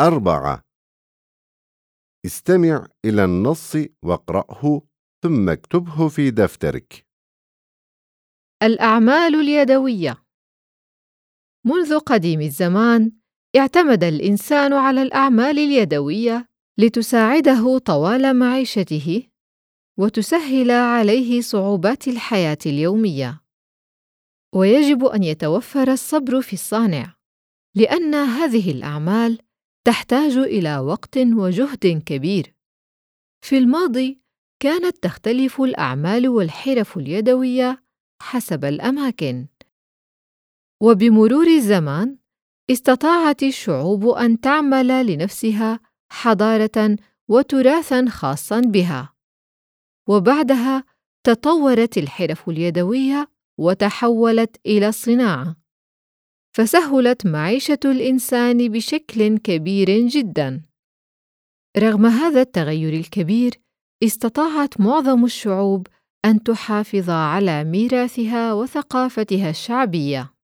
أربعة. استمع إلى النص واقرأه ثم اكتبه في دفترك. الأعمال اليدوية. منذ قديم الزمان اعتمد الإنسان على الأعمال اليدوية لتساعده طوال معيشته وتسهل عليه صعوبات الحياة اليومية. ويجب أن يتوفر الصبر في الصانع لأن هذه الأعمال تحتاج إلى وقت وجهد كبير. في الماضي كانت تختلف الأعمال والحرف اليدوية حسب الأماكن. وبمرور الزمان استطاعت الشعوب أن تعمل لنفسها حضارة وتراثًا خاصًا بها. وبعدها تطورت الحرف اليدوية وتحولت إلى الصناعة فسهلت معيشة الإنسان بشكل كبير جدًا. رغم هذا التغير الكبير استطاعت معظم الشعوب أن تحافظ على ميراثها وثقافتها الشعبية.